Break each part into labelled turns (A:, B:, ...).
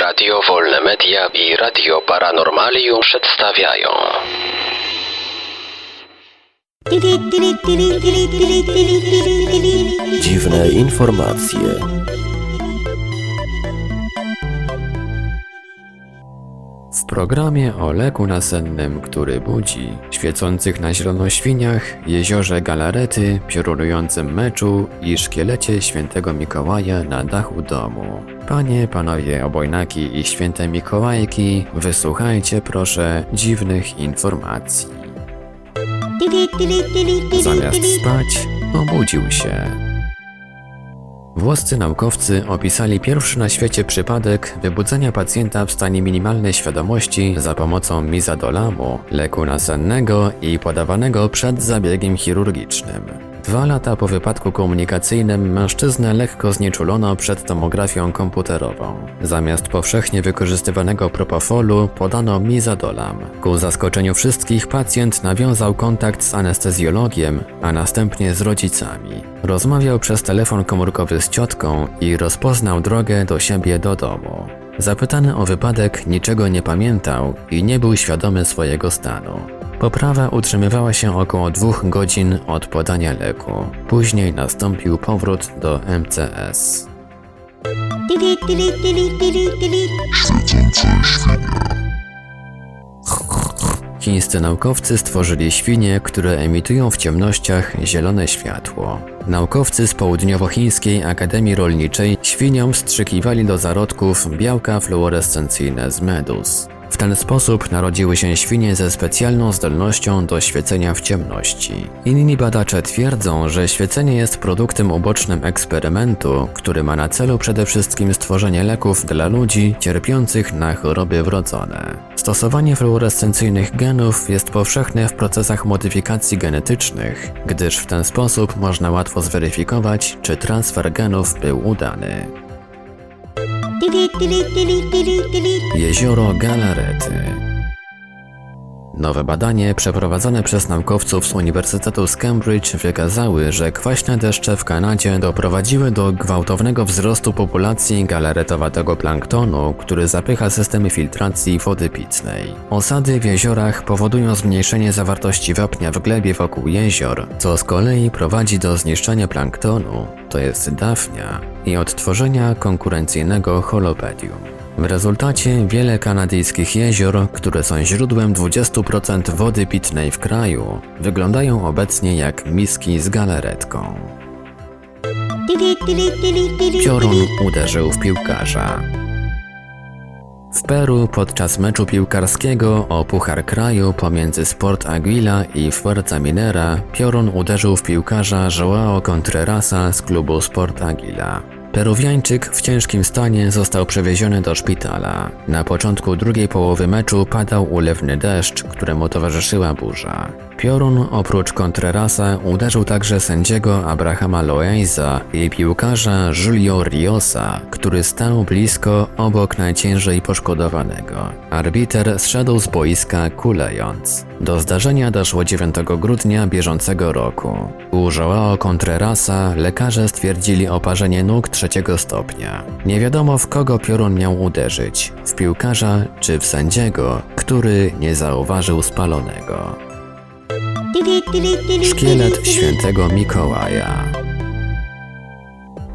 A: Radio Wolne Media i Radio Paranormalium przedstawiają
B: Dziwne informacje. Programie o leku nasennym, który budzi, świecących na zielono świniach, jeziorze Galarety, piorunującym meczu i szkielecie świętego Mikołaja na dachu domu. Panie, panowie obojnaki i święte Mikołajki, wysłuchajcie proszę dziwnych informacji. Zamiast spać, obudził się. Włoscy naukowcy opisali pierwszy na świecie przypadek wybudzenia pacjenta w stanie minimalnej świadomości za pomocą mizadolamu, leku nasennego i podawanego przed zabiegiem chirurgicznym. Dwa lata po wypadku komunikacyjnym mężczyznę lekko znieczulono przed tomografią komputerową. Zamiast powszechnie wykorzystywanego propofolu podano mizadolam. Ku zaskoczeniu wszystkich pacjent nawiązał kontakt z anestezjologiem, a następnie z rodzicami. Rozmawiał przez telefon komórkowy z ciotką i rozpoznał drogę do siebie do domu. Zapytany o wypadek niczego nie pamiętał i nie był świadomy swojego stanu. Poprawa utrzymywała się około dwóch godzin od podania leku. Później nastąpił powrót do MCS. Chińscy naukowcy stworzyli świnie, które emitują w ciemnościach zielone światło. Naukowcy z Południowochińskiej Akademii Rolniczej świniom wstrzykiwali do zarodków białka fluorescencyjne z medus. W ten sposób narodziły się świnie ze specjalną zdolnością do świecenia w ciemności. Inni badacze twierdzą, że świecenie jest produktem ubocznym eksperymentu, który ma na celu przede wszystkim stworzenie leków dla ludzi cierpiących na choroby wrodzone. Stosowanie fluorescencyjnych genów jest powszechne w procesach modyfikacji genetycznych, gdyż w ten sposób można łatwo zweryfikować, czy transfer genów był udany. Jezioro Galarety Nowe badanie przeprowadzone przez naukowców z Uniwersytetu z Cambridge wykazały, że kwaśne deszcze w Kanadzie doprowadziły do gwałtownego wzrostu populacji galaretowatego planktonu, który zapycha systemy filtracji wody pitnej. Osady w jeziorach powodują zmniejszenie zawartości wapnia w glebie wokół jezior, co z kolei prowadzi do zniszczenia planktonu, to jest dafnia, i odtworzenia konkurencyjnego holopedium. W rezultacie wiele kanadyjskich jezior, które są źródłem 20% wody pitnej w kraju, wyglądają obecnie jak miski z galaretką. Piorun uderzył w piłkarza. W Peru podczas meczu piłkarskiego o Puchar Kraju pomiędzy Sport Aguila i Fuerza Minera Piorun uderzył w piłkarza Joao Contrerasa z klubu Sport Aguila. Peruwiańczyk w ciężkim stanie został przewieziony do szpitala. Na początku drugiej połowy meczu padał ulewny deszcz, któremu towarzyszyła burza. Piorun oprócz Contrerasa uderzył także sędziego Abrahama Loaiza i piłkarza Julio Riosa, który stał blisko obok najciężej poszkodowanego. Arbiter zszedł z boiska kulejąc. Do zdarzenia doszło 9 grudnia bieżącego roku. U Joao Contrerasa lekarze stwierdzili oparzenie nóg trzeciego stopnia. Nie wiadomo w kogo piorun miał uderzyć, w piłkarza czy w sędziego, który nie zauważył spalonego. Szkielet świętego Mikołaja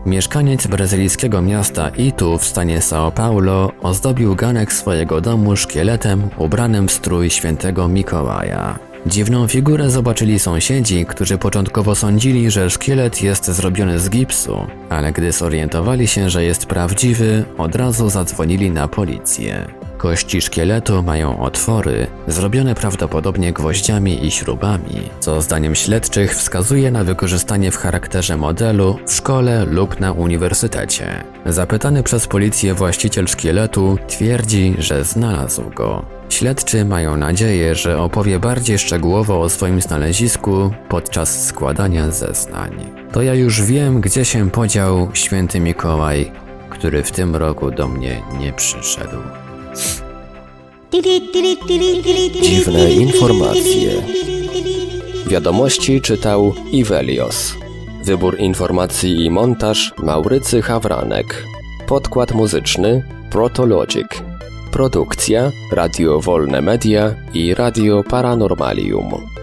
B: Mieszkaniec brazylijskiego miasta Itu w stanie São Paulo ozdobił ganek swojego domu szkieletem ubranym w strój świętego Mikołaja. Dziwną figurę zobaczyli sąsiedzi, którzy początkowo sądzili, że szkielet jest zrobiony z gipsu, ale gdy zorientowali się, że jest prawdziwy, od razu zadzwonili na policję. Kości szkieletu mają otwory, zrobione prawdopodobnie gwoździami i śrubami, co zdaniem śledczych wskazuje na wykorzystanie w charakterze modelu w szkole lub na uniwersytecie. Zapytany przez policję właściciel szkieletu twierdzi, że znalazł go. Śledczy mają nadzieję, że opowie bardziej szczegółowo o swoim znalezisku podczas składania zeznań. To ja już wiem, gdzie się podział święty Mikołaj, który w tym roku do mnie nie przyszedł.
C: Dziwne informacje.
B: Wiadomości czytał Ivelios. Wybór informacji i montaż Maurycy Hawranek. Podkład muzyczny Protologic. Produkcja Radio Wolne Media i Radio Paranormalium.